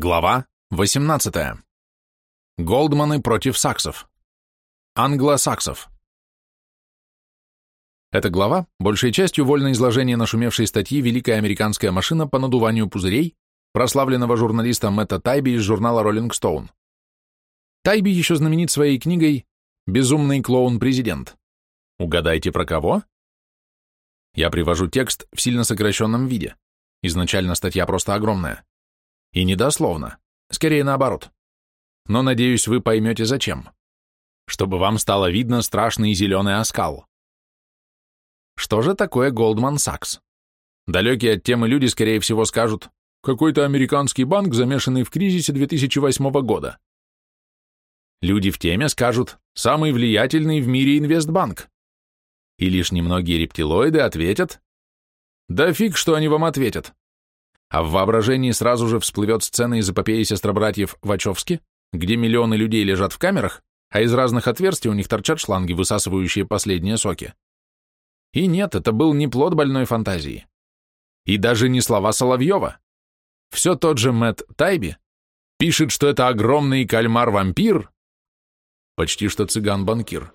Глава 18. Голдманы против саксов. Англосаксов. Эта глава – большей частью вольное изложение нашумевшей статьи «Великая американская машина по надуванию пузырей» прославленного журналиста Мэтта Тайби из журнала Rolling Stone. Тайби еще знаменит своей книгой «Безумный клоун-президент». Угадайте, про кого? Я привожу текст в сильно сокращенном виде. Изначально статья просто огромная. И не дословно, скорее наоборот. Но, надеюсь, вы поймете зачем. Чтобы вам стало видно страшный зеленый оскал. Что же такое Goldman Sachs? Далекие от темы люди, скорее всего, скажут, какой-то американский банк, замешанный в кризисе 2008 года. Люди в теме скажут, самый влиятельный в мире инвестбанк. И лишь немногие рептилоиды ответят, да фиг, что они вам ответят а в воображении сразу же всплывет сцена из эпопеи сестробратьев Вачовски, где миллионы людей лежат в камерах, а из разных отверстий у них торчат шланги, высасывающие последние соки. И нет, это был не плод больной фантазии. И даже не слова Соловьева. Все тот же Мэтт Тайби пишет, что это огромный кальмар-вампир, почти что цыган-банкир.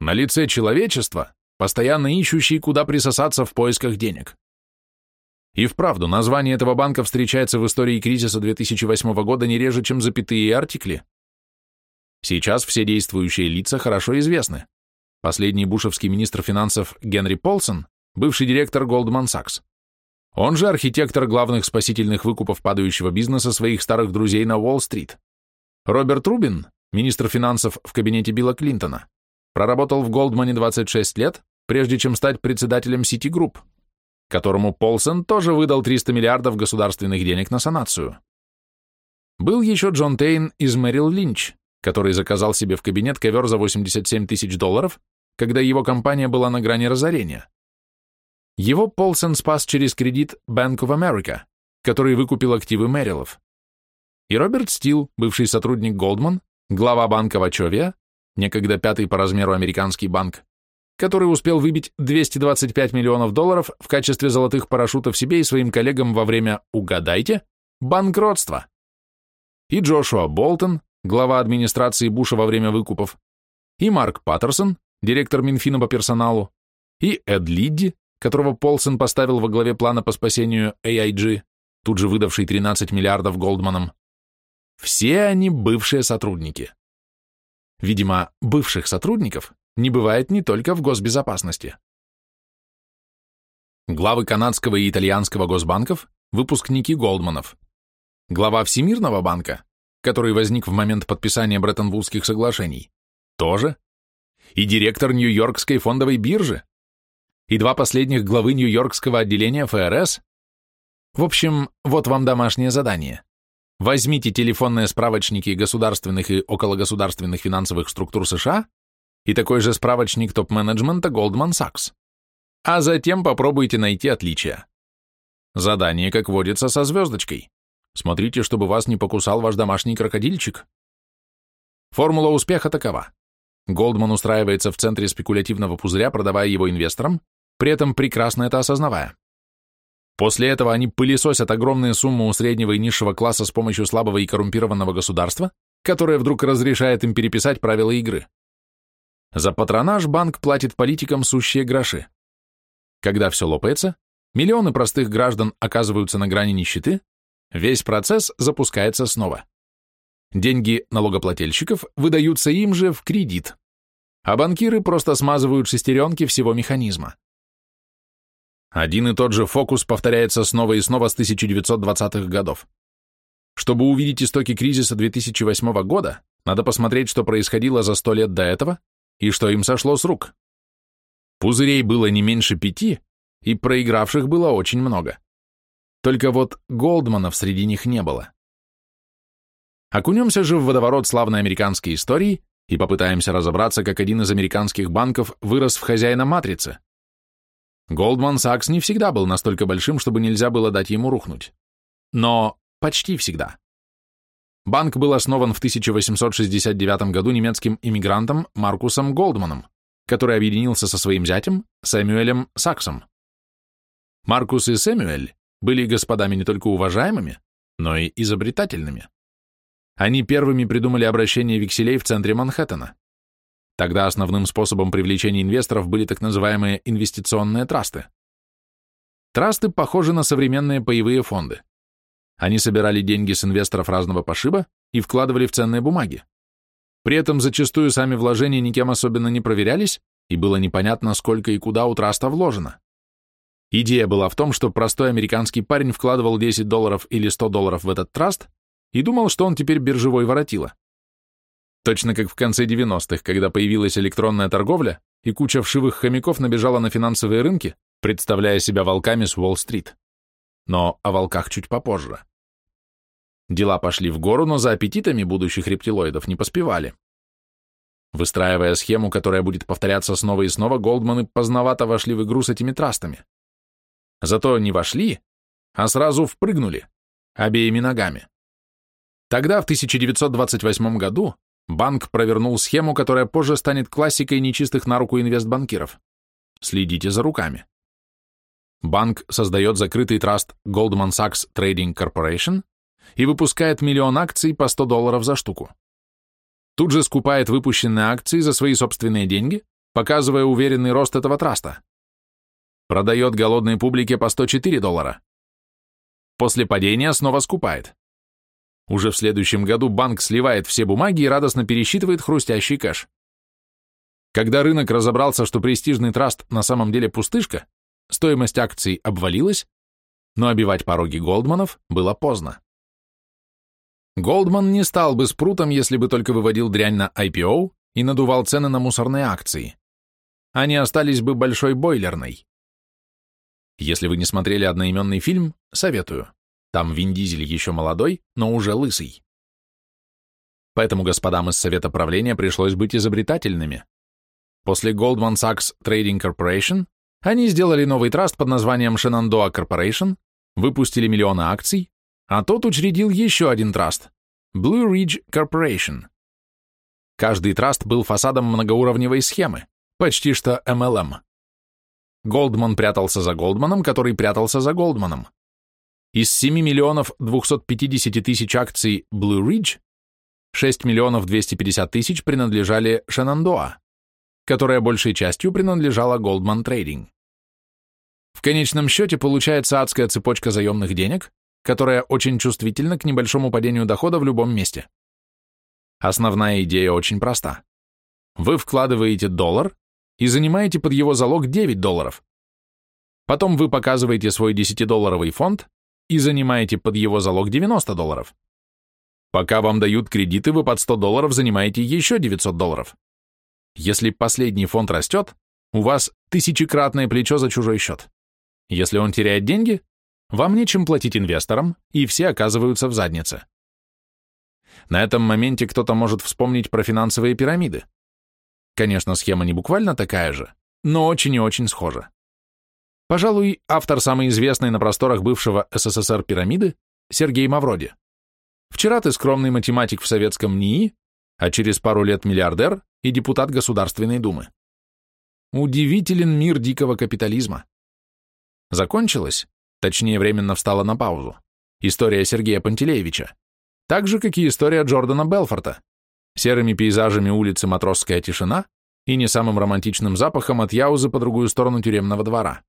На лице человечества, постоянно ищущий, куда присосаться в поисках денег. И вправду, название этого банка встречается в истории кризиса 2008 года не реже, чем запятые артикли. Сейчас все действующие лица хорошо известны. Последний бушевский министр финансов Генри Полсон, бывший директор Goldman Sachs. Он же архитектор главных спасительных выкупов падающего бизнеса своих старых друзей на Уолл-стрит. Роберт Рубин, министр финансов в кабинете Билла Клинтона, проработал в Голдмане 26 лет, прежде чем стать председателем Citigroup которому Полсон тоже выдал 300 миллиардов государственных денег на санацию. Был еще Джон Тейн из Мэрил Линч, который заказал себе в кабинет ковер за 87 тысяч долларов, когда его компания была на грани разорения. Его Полсон спас через кредит Bank of America, который выкупил активы Мэрилов. И Роберт Стил, бывший сотрудник Goldman, глава банка Вачовия, некогда пятый по размеру американский банк, который успел выбить 225 миллионов долларов в качестве золотых парашютов себе и своим коллегам во время, угадайте, банкротства. И Джошуа Болтон, глава администрации Буша во время выкупов, и Марк Паттерсон, директор Минфина по персоналу, и Эд Лидди, которого Полсон поставил во главе плана по спасению AIG, тут же выдавший 13 миллиардов Голдманам. Все они бывшие сотрудники. Видимо, бывших сотрудников не бывает не только в госбезопасности. Главы канадского и итальянского госбанков – выпускники Голдманов. Глава Всемирного банка, который возник в момент подписания Бреттон-Вудских соглашений, тоже. И директор Нью-Йоркской фондовой биржи. И два последних главы Нью-Йоркского отделения ФРС. В общем, вот вам домашнее задание. Возьмите телефонные справочники государственных и окологосударственных финансовых структур США и такой же справочник топ-менеджмента Goldman Sachs. А затем попробуйте найти отличия. Задание, как водится, со звездочкой. Смотрите, чтобы вас не покусал ваш домашний крокодильчик. Формула успеха такова. Голдман устраивается в центре спекулятивного пузыря, продавая его инвесторам, при этом прекрасно это осознавая. После этого они пылесосят огромные суммы у среднего и низшего класса с помощью слабого и коррумпированного государства, которое вдруг разрешает им переписать правила игры. За патронаж банк платит политикам сущие гроши. Когда все лопается, миллионы простых граждан оказываются на грани нищеты, весь процесс запускается снова. Деньги налогоплательщиков выдаются им же в кредит, а банкиры просто смазывают шестеренки всего механизма. Один и тот же фокус повторяется снова и снова с 1920-х годов. Чтобы увидеть истоки кризиса 2008 года, надо посмотреть, что происходило за сто лет до этого и что им сошло с рук. Пузырей было не меньше пяти, и проигравших было очень много. Только вот Голдманов среди них не было. Окунемся же в водоворот славной американской истории и попытаемся разобраться, как один из американских банков вырос в хозяина матрицы. Goldman Sachs не всегда был настолько большим, чтобы нельзя было дать ему рухнуть. Но почти всегда. Банк был основан в 1869 году немецким иммигрантом Маркусом Голдманом, который объединился со своим зятем Сэмюэлем Саксом. Маркус и Сэмюэль были господами не только уважаемыми, но и изобретательными. Они первыми придумали обращение векселей в центре Манхэттена. Тогда основным способом привлечения инвесторов были так называемые инвестиционные трасты. Трасты похожи на современные паевые фонды. Они собирали деньги с инвесторов разного пошиба и вкладывали в ценные бумаги. При этом зачастую сами вложения никем особенно не проверялись, и было непонятно, сколько и куда у траста вложено. Идея была в том, что простой американский парень вкладывал 10 долларов или 100 долларов в этот траст и думал, что он теперь биржевой воротило. Точно как в конце 90-х, когда появилась электронная торговля, и куча вшивых хомяков набежала на финансовые рынки, представляя себя волками с Уолл-стрит. Но о волках чуть попозже. Дела пошли в гору, но за аппетитами будущих рептилоидов не поспевали. Выстраивая схему, которая будет повторяться снова и снова, Голдманы поздновато вошли в игру с этими трастами. Зато не вошли, а сразу впрыгнули, обеими ногами. Тогда, в 1928 году, банк провернул схему, которая позже станет классикой нечистых на руку инвестбанкиров. Следите за руками. Банк создает закрытый траст Goldman Sachs Trading Corporation и выпускает миллион акций по 100 долларов за штуку. Тут же скупает выпущенные акции за свои собственные деньги, показывая уверенный рост этого траста продает голодной публике по 104 доллара. После падения снова скупает. Уже в следующем году банк сливает все бумаги и радостно пересчитывает хрустящий кэш. Когда рынок разобрался, что престижный траст на самом деле пустышка, стоимость акций обвалилась, но обивать пороги Голдманов было поздно. Голдман не стал бы спрутом, если бы только выводил дрянь на IPO и надувал цены на мусорные акции. Они остались бы большой бойлерной. Если вы не смотрели одноименный фильм, советую. Там Вин Дизель еще молодой, но уже лысый. Поэтому господам из совета правления пришлось быть изобретательными. После Goldman Sachs Trading Corporation они сделали новый траст под названием Shenandoah Corporation, выпустили миллионы акций, а тот учредил еще один траст – Blue Ridge Corporation. Каждый траст был фасадом многоуровневой схемы, почти что MLM. Голдман прятался за Голдманом, который прятался за Голдманом. Из 7 миллионов 250 тысяч акций Blue Ridge 6 миллионов 250 тысяч принадлежали Шенандоа, которая большей частью принадлежала Goldman Trading. В конечном счете получается адская цепочка заемных денег, которая очень чувствительна к небольшому падению дохода в любом месте. Основная идея очень проста. Вы вкладываете доллар, и занимаете под его залог 9 долларов. Потом вы показываете свой 10-долларовый фонд и занимаете под его залог 90 долларов. Пока вам дают кредиты, вы под 100 долларов занимаете еще 900 долларов. Если последний фонд растет, у вас тысячекратное плечо за чужой счет. Если он теряет деньги, вам нечем платить инвесторам, и все оказываются в заднице. На этом моменте кто-то может вспомнить про финансовые пирамиды. Конечно, схема не буквально такая же, но очень и очень схожа. Пожалуй, автор самой известной на просторах бывшего СССР пирамиды Сергей Мавроди. Вчера ты скромный математик в советском НИИ, а через пару лет миллиардер и депутат Государственной Думы. Удивителен мир дикого капитализма. Закончилась, точнее временно встала на паузу, история Сергея Пантелеевича, так же, как и история Джордана Белфорта, серыми пейзажами улицы матросская тишина и не самым романтичным запахом от яузы по другую сторону тюремного двора.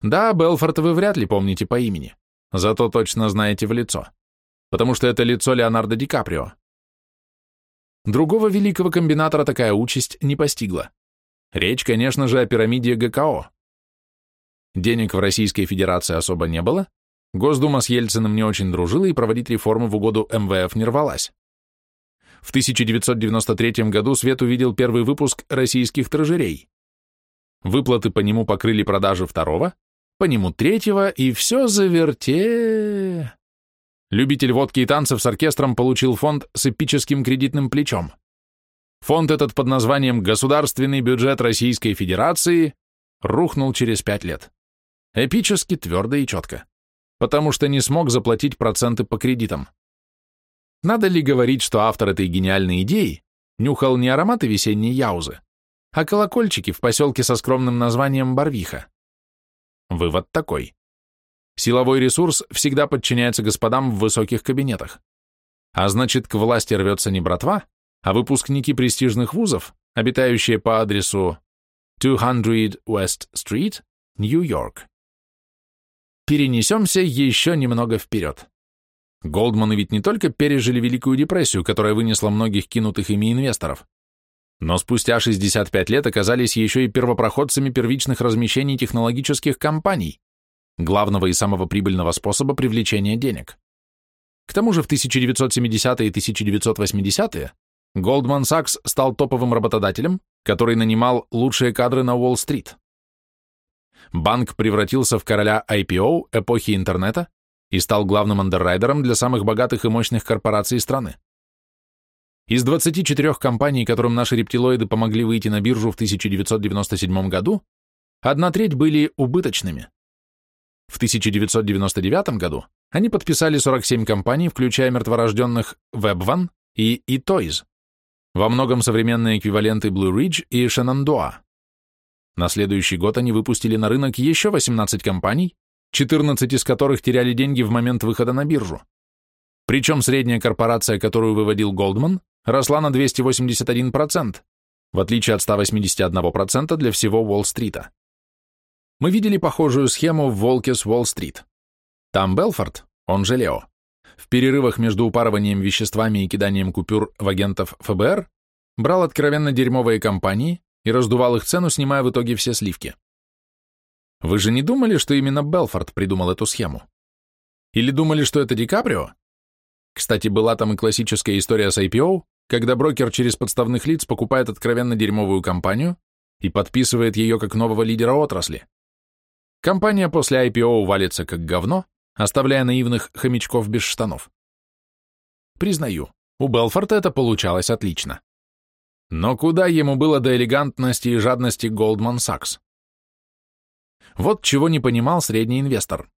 Да, Белфорта вы вряд ли помните по имени, зато точно знаете в лицо, потому что это лицо Леонардо Ди Каприо. Другого великого комбинатора такая участь не постигла. Речь, конечно же, о пирамиде ГКО. Денег в Российской Федерации особо не было, Госдума с Ельциным не очень дружила и проводить реформы в угоду МВФ не рвалась. В 1993 году свет увидел первый выпуск российских тражерей. Выплаты по нему покрыли продажи второго, по нему третьего, и все заверте... Любитель водки и танцев с оркестром получил фонд с эпическим кредитным плечом. Фонд этот под названием «Государственный бюджет Российской Федерации» рухнул через пять лет. Эпически, твердо и четко. Потому что не смог заплатить проценты по кредитам. Надо ли говорить, что автор этой гениальной идеи нюхал не ароматы весенней яузы, а колокольчики в поселке со скромным названием Барвиха? Вывод такой. Силовой ресурс всегда подчиняется господам в высоких кабинетах. А значит, к власти рвется не братва, а выпускники престижных вузов, обитающие по адресу 200 West Street, Нью-Йорк. Перенесемся еще немного вперед. Голдманы ведь не только пережили Великую депрессию, которая вынесла многих кинутых ими инвесторов, но спустя 65 лет оказались еще и первопроходцами первичных размещений технологических компаний, главного и самого прибыльного способа привлечения денег. К тому же в 1970-е и 1980-е Goldman Sachs стал топовым работодателем, который нанимал лучшие кадры на Уолл-стрит. Банк превратился в короля IPO эпохи интернета и стал главным андеррайдером для самых богатых и мощных корпораций страны. Из 24 компаний, которым наши рептилоиды помогли выйти на биржу в 1997 году, одна треть были убыточными. В 1999 году они подписали 47 компаний, включая мертворожденных WebOne и eToys, во многом современные эквиваленты Blue Ridge и Shenandoah. На следующий год они выпустили на рынок еще 18 компаний, 14 из которых теряли деньги в момент выхода на биржу. Причем средняя корпорация, которую выводил Goldman, росла на 281%, в отличие от 181% для всего Уолл-стрита. Мы видели похожую схему в «Волке с Уолл-стрит». Там Белфорд, он же Лео, в перерывах между упарыванием веществами и киданием купюр в агентов ФБР брал откровенно дерьмовые компании и раздувал их цену, снимая в итоге все сливки. Вы же не думали, что именно Белфорд придумал эту схему? Или думали, что это Ди Каприо? Кстати, была там и классическая история с IPO, когда брокер через подставных лиц покупает откровенно дерьмовую компанию и подписывает ее как нового лидера отрасли. Компания после IPO валится как говно, оставляя наивных хомячков без штанов. Признаю, у Белфорта это получалось отлично. Но куда ему было до элегантности и жадности Goldman Sachs? Вот чего не понимал средний инвестор.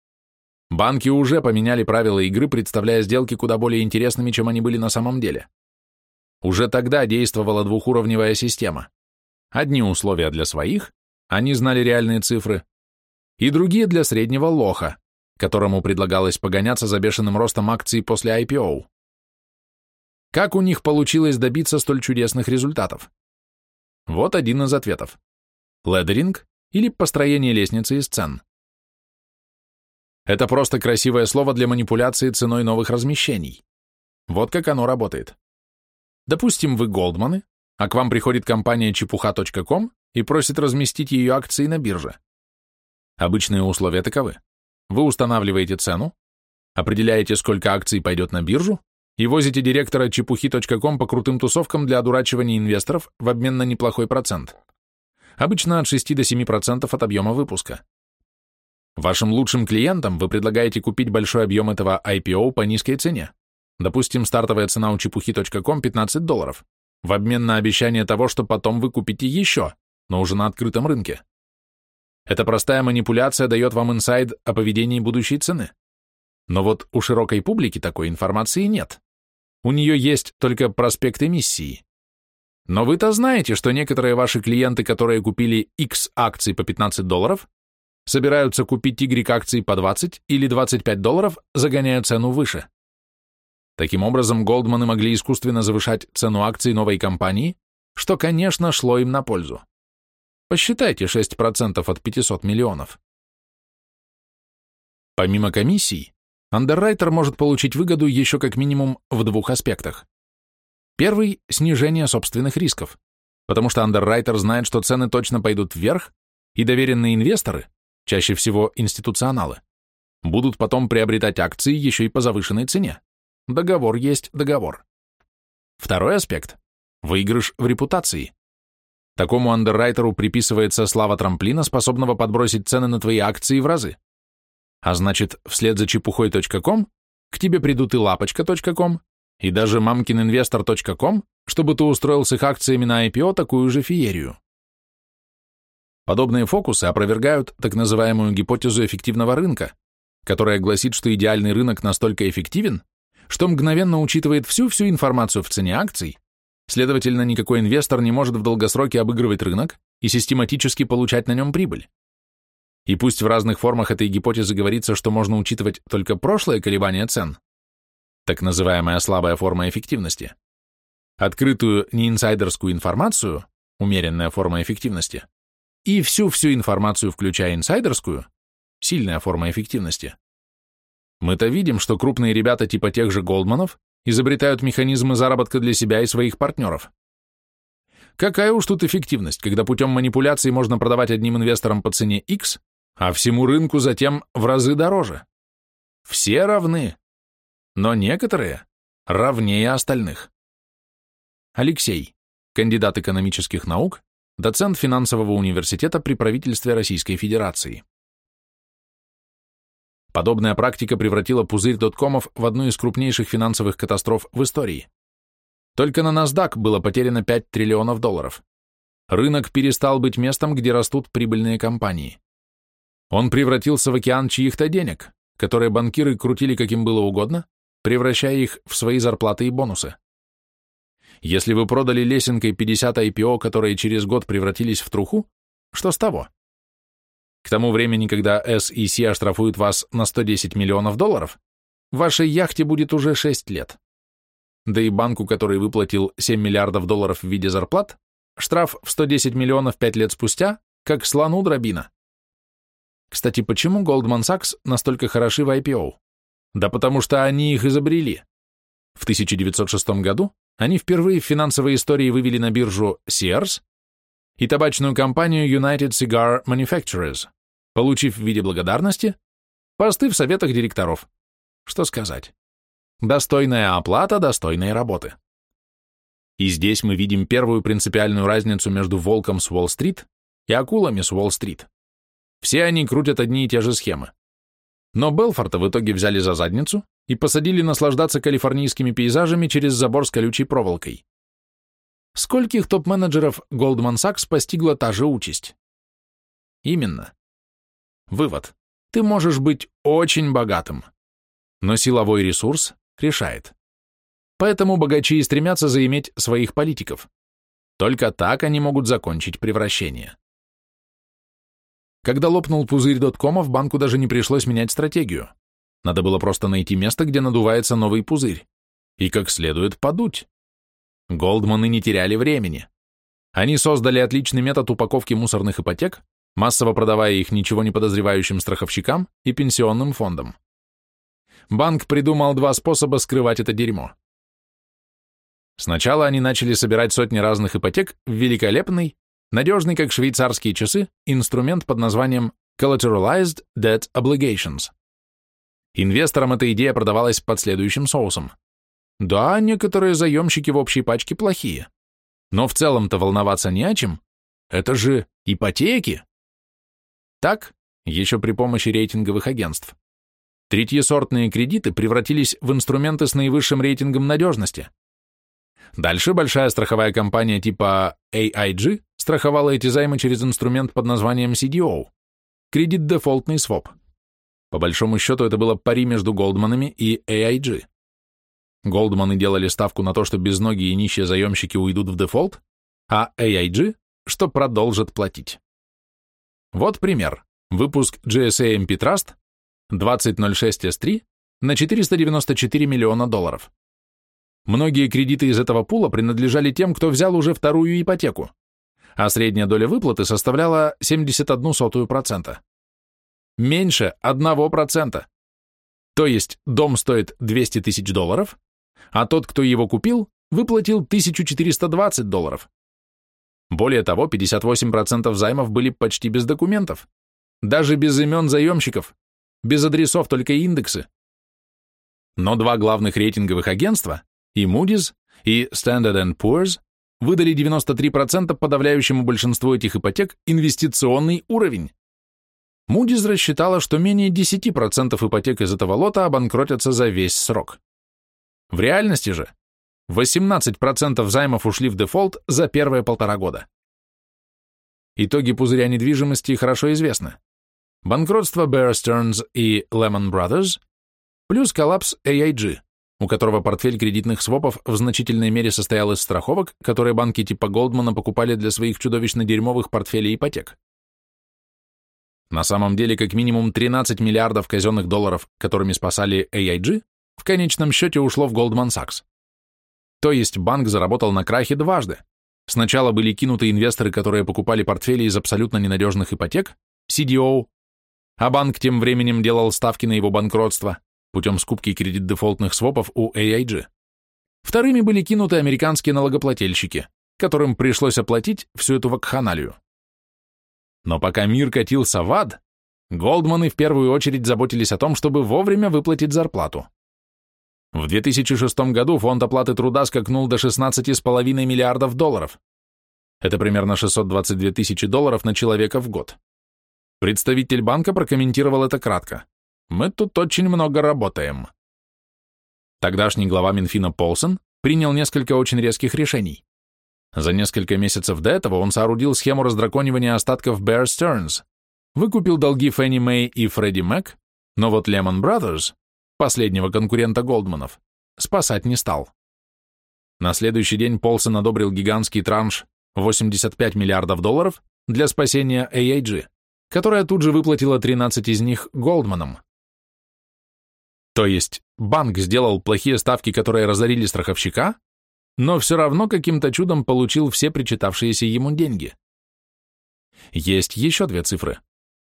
Банки уже поменяли правила игры, представляя сделки куда более интересными, чем они были на самом деле. Уже тогда действовала двухуровневая система. Одни условия для своих, они знали реальные цифры, и другие для среднего лоха, которому предлагалось погоняться за бешеным ростом акций после IPO. Как у них получилось добиться столь чудесных результатов? Вот один из ответов. Ледеринг или построение лестницы из цен. Это просто красивое слово для манипуляции ценой новых размещений. Вот как оно работает. Допустим, вы Голдманы, а к вам приходит компания чепуха.ком и просит разместить ее акции на бирже. Обычные условия таковы. Вы устанавливаете цену, определяете, сколько акций пойдет на биржу, и возите директора чепухи.ком по крутым тусовкам для одурачивания инвесторов в обмен на неплохой процент. Обычно от 6 до 7% от объема выпуска. Вашим лучшим клиентам вы предлагаете купить большой объем этого IPO по низкой цене. Допустим, стартовая цена у чепухи.ком 15 долларов, в обмен на обещание того, что потом вы купите еще, но уже на открытом рынке. Эта простая манипуляция дает вам инсайд о поведении будущей цены. Но вот у широкой публики такой информации нет. У нее есть только проспект эмиссии. Но вы-то знаете, что некоторые ваши клиенты, которые купили X акций по 15 долларов, собираются купить Y акций по 20 или 25 долларов, загоняя цену выше. Таким образом, Голдманы могли искусственно завышать цену акций новой компании, что, конечно, шло им на пользу. Посчитайте 6% от 500 миллионов. Помимо комиссий, андеррайтер может получить выгоду еще как минимум в двух аспектах. Первый – снижение собственных рисков, потому что андеррайтер знает, что цены точно пойдут вверх, и доверенные инвесторы, чаще всего институционалы, будут потом приобретать акции еще и по завышенной цене. Договор есть договор. Второй аспект – выигрыш в репутации. Такому андеррайтеру приписывается слава трамплина, способного подбросить цены на твои акции в разы. А значит, вслед за чепухой.ком к тебе придут и лапочка.ком, и даже мамкининвестор.ком, чтобы ты устроил с их акциями на IPO такую же феерию. Подобные фокусы опровергают так называемую гипотезу эффективного рынка, которая гласит, что идеальный рынок настолько эффективен, что мгновенно учитывает всю-всю информацию в цене акций, следовательно, никакой инвестор не может в долгосроке обыгрывать рынок и систематически получать на нем прибыль. И пусть в разных формах этой гипотезы говорится, что можно учитывать только прошлое колебание цен, так называемая слабая форма эффективности, открытую неинсайдерскую информацию, умеренная форма эффективности, и всю-всю информацию, включая инсайдерскую, сильная форма эффективности. Мы-то видим, что крупные ребята типа тех же Голдманов изобретают механизмы заработка для себя и своих партнеров. Какая уж тут эффективность, когда путем манипуляций можно продавать одним инвесторам по цене X, а всему рынку затем в разы дороже. Все равны, но некоторые равнее остальных. Алексей, кандидат экономических наук, доцент финансового университета при правительстве Российской Федерации. Подобная практика превратила пузырь доткомов в одну из крупнейших финансовых катастроф в истории. Только на NASDAQ было потеряно 5 триллионов долларов. Рынок перестал быть местом, где растут прибыльные компании. Он превратился в океан чьих-то денег, которые банкиры крутили каким было угодно, превращая их в свои зарплаты и бонусы. Если вы продали лесенкой 50 IPO, которые через год превратились в труху, что с того? К тому времени, когда SEC оштрафует вас на 110 миллионов долларов, вашей яхте будет уже 6 лет. Да и банку, который выплатил 7 миллиардов долларов в виде зарплат, штраф в 110 миллионов 5 лет спустя, как слону дробина. Кстати, почему Goldman Sachs настолько хороши в IPO? Да потому что они их изобрели. В 1906 году они впервые в финансовой истории вывели на биржу Sears и табачную компанию United Cigar Manufacturers, получив в виде благодарности посты в советах директоров. Что сказать? Достойная оплата достойной работы. И здесь мы видим первую принципиальную разницу между волком с Уолл-стрит и акулами с Уолл-стрит. Все они крутят одни и те же схемы. Но Белфорта в итоге взяли за задницу и посадили наслаждаться калифорнийскими пейзажами через забор с колючей проволокой. Скольких топ-менеджеров Goldman Sachs постигла та же участь? Именно. Вывод. Ты можешь быть очень богатым, но силовой ресурс решает. Поэтому богачи и стремятся заиметь своих политиков. Только так они могут закончить превращение. Когда лопнул пузырь доткомов, банку даже не пришлось менять стратегию. Надо было просто найти место, где надувается новый пузырь. И как следует подуть. Голдманы не теряли времени. Они создали отличный метод упаковки мусорных ипотек, массово продавая их ничего не подозревающим страховщикам и пенсионным фондам. Банк придумал два способа скрывать это дерьмо. Сначала они начали собирать сотни разных ипотек в великолепный, надежный как швейцарские часы, инструмент под названием Collateralized Debt Obligations. Инвесторам эта идея продавалась под следующим соусом. Да, некоторые заемщики в общей пачке плохие, но в целом-то волноваться не о чем. Это же ипотеки. Так, еще при помощи рейтинговых агентств. Третьесортные кредиты превратились в инструменты с наивысшим рейтингом надежности. Дальше большая страховая компания типа AIG страховала эти займы через инструмент под названием CDO – кредит-дефолтный своп. По большому счету это было пари между Голдманами и AIG. Голдманы делали ставку на то, что безногие и нищие заемщики уйдут в дефолт, а AIG, что продолжат платить. Вот пример. Выпуск GSA MP Trust 2006S3 на 494 миллиона долларов. Многие кредиты из этого пула принадлежали тем, кто взял уже вторую ипотеку, а средняя доля выплаты составляла 71%. Меньше 1%. То есть дом стоит 200 тысяч долларов, а тот, кто его купил, выплатил 1420 долларов. Более того, 58% займов были почти без документов, даже без имен заемщиков, без адресов, только индексы. Но два главных рейтинговых агентства, и Moody's, и Standard Poor's, выдали 93% подавляющему большинству этих ипотек инвестиционный уровень. Moody's рассчитала, что менее 10% ипотек из этого лота обанкротятся за весь срок. В реальности же 18% займов ушли в дефолт за первые полтора года. Итоги пузыря недвижимости хорошо известны банкротство Bear Stearns и Lehman Brothers, плюс коллапс AIG, у которого портфель кредитных свопов в значительной мере состоял из страховок, которые банки типа Голдмана покупали для своих чудовищно дерьмовых портфелей ипотек. На самом деле, как минимум 13 миллиардов казенных долларов, которыми спасали AIG, в конечном счете ушло в Goldman Sachs. То есть банк заработал на крахе дважды. Сначала были кинуты инвесторы, которые покупали портфели из абсолютно ненадежных ипотек, CDO, а банк тем временем делал ставки на его банкротство путем скупки кредит-дефолтных свопов у AIG. Вторыми были кинуты американские налогоплательщики, которым пришлось оплатить всю эту вакханалию. Но пока мир катился в ад, Голдманы в первую очередь заботились о том, чтобы вовремя выплатить зарплату. В 2006 году фонд оплаты труда скакнул до 16,5 миллиардов долларов. Это примерно 622 тысячи долларов на человека в год. Представитель банка прокомментировал это кратко. «Мы тут очень много работаем». Тогдашний глава Минфина Полсон принял несколько очень резких решений. За несколько месяцев до этого он соорудил схему раздраконивания остатков Bear Stearns, выкупил долги Фенни Мэй и Фредди Мэг, но вот Lehman Brothers, последнего конкурента Голдманов, спасать не стал. На следующий день Полсон одобрил гигантский транш 85 миллиардов долларов для спасения AIG, которая тут же выплатила 13 из них Голдманам. То есть банк сделал плохие ставки, которые разорили страховщика, но все равно каким-то чудом получил все причитавшиеся ему деньги. Есть еще две цифры.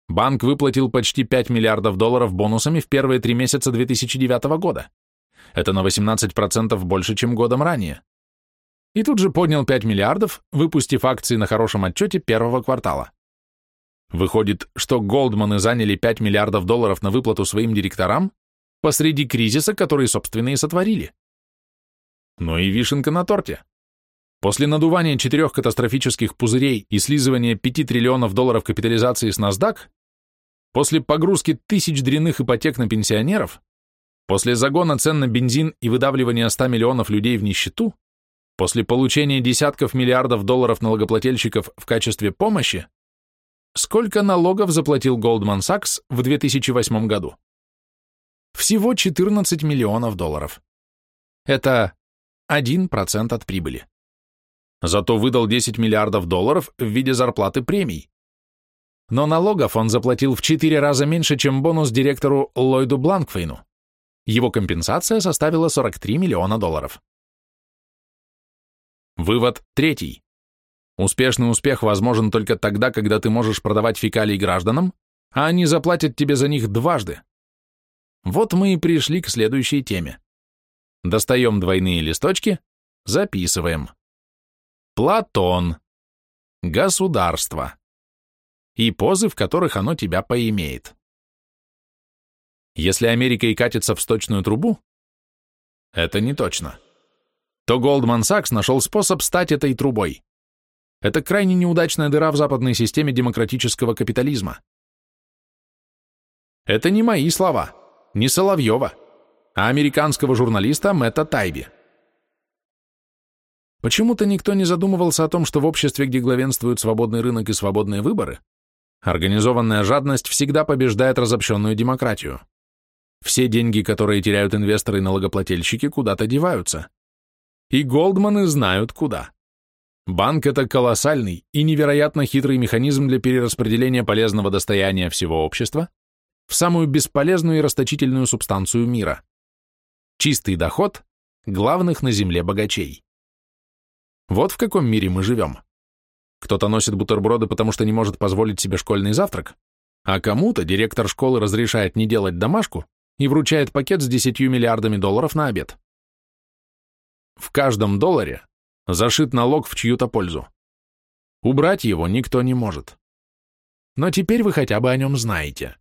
Банк выплатил почти 5 миллиардов долларов бонусами в первые три месяца 2009 года. Это на 18% больше, чем годом ранее. И тут же поднял 5 миллиардов, выпустив акции на хорошем отчете первого квартала. Выходит, что Голдманы заняли 5 миллиардов долларов на выплату своим директорам посреди кризиса, который, собственно, и сотворили. Но и вишенка на торте. После надувания четырех катастрофических пузырей и слизывания 5 триллионов долларов капитализации с NASDAQ, после погрузки тысяч дрянных ипотек на пенсионеров, после загона цен на бензин и выдавливания 100 миллионов людей в нищету, после получения десятков миллиардов долларов налогоплательщиков в качестве помощи, сколько налогов заплатил Goldman Sachs в 2008 году? Всего 14 миллионов долларов. Это 1% от прибыли. Зато выдал 10 миллиардов долларов в виде зарплаты премий. Но налогов он заплатил в 4 раза меньше, чем бонус директору Ллойду Бланкфейну. Его компенсация составила 43 миллиона долларов. Вывод третий. Успешный успех возможен только тогда, когда ты можешь продавать фекалии гражданам, а они заплатят тебе за них дважды. Вот мы и пришли к следующей теме. Достаем двойные листочки, записываем. Платон. Государство. И позы, в которых оно тебя поимеет. Если Америка и катится в сточную трубу, это не точно, то Goldman Sachs нашел способ стать этой трубой. Это крайне неудачная дыра в западной системе демократического капитализма. Это не мои слова, не Соловьева а американского журналиста Мэтта Тайби. Почему-то никто не задумывался о том, что в обществе, где главенствуют свободный рынок и свободные выборы, организованная жадность всегда побеждает разобщенную демократию. Все деньги, которые теряют инвесторы и налогоплательщики, куда-то деваются. И Голдманы знают куда. Банк – это колоссальный и невероятно хитрый механизм для перераспределения полезного достояния всего общества в самую бесполезную и расточительную субстанцию мира чистый доход главных на земле богачей. Вот в каком мире мы живем. Кто-то носит бутерброды, потому что не может позволить себе школьный завтрак, а кому-то директор школы разрешает не делать домашку и вручает пакет с 10 миллиардами долларов на обед. В каждом долларе зашит налог в чью-то пользу. Убрать его никто не может. Но теперь вы хотя бы о нем знаете.